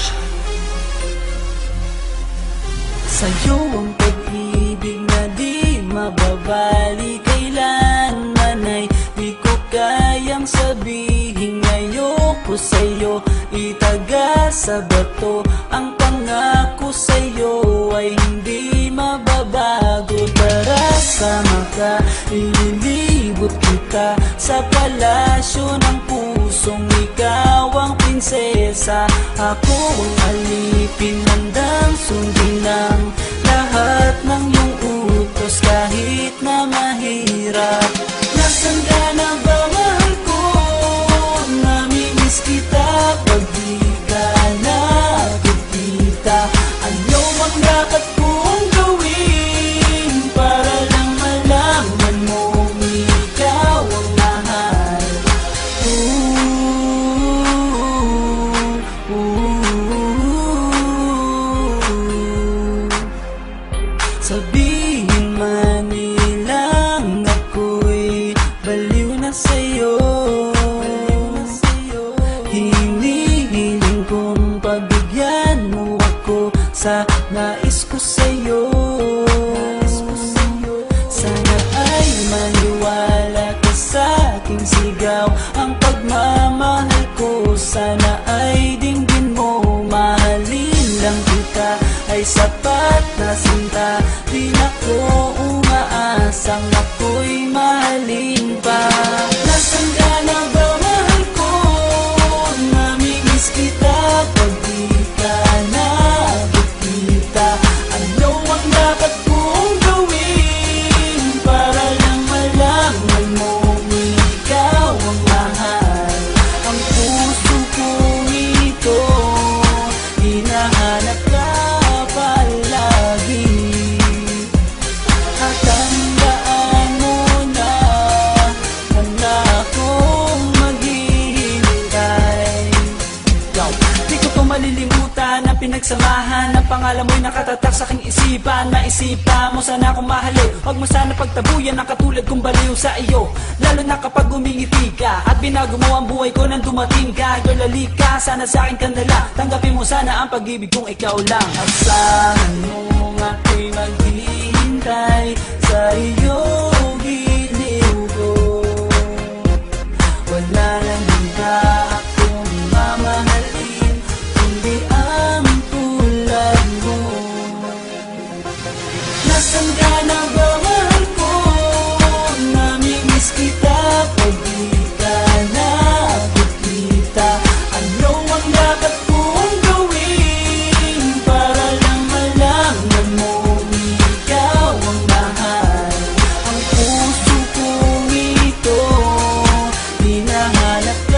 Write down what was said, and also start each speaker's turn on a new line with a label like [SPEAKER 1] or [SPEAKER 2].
[SPEAKER 1] siya Sa'yo ang pag-ibig na di mababalik Kailanman ay di ko kayang sabihin Ayoko sa'yo itaga sa bato. Ang pangako sa sa'yo ay hindi mababago Tara sama ka, kita Sa palasyo ng pusong ikaw ang prinsesa. Ako ang alipin handang sundin ng Sabihin man nilang ako'y baliw na sa'yo. Hinihiling kong pabigyan mo ako sa nais ko sa'yo. Sana ay maniwala ka sa aking sigaw. Ang pagmamahal ko sana ay dinggin mo. Mahalin lang kita ay sapat na sinta pinagsamahan Ang pangalan mo'y nakatatak sa aking isipan. Maisipan mo sana akong mahalin Huwag mo sana pagtabuyan ang katulad kong baliw sa iyo. Lalo na kapag umingiti ka At binago mo ang buhay ko nang dumating ka. Girl, alika, sana sa akin ka Tanggapin mo sana ang pag-ibig kong ikaw lang. Asahan mo ako'y maghihintay sa iyo Nasaan ka na ba mahal ko? Namimiss kita pag di ka na kita Ano ang dapat kong gawin Para lang malaman mo Ikaw ang mahal Ang puso kong ito Hinahanap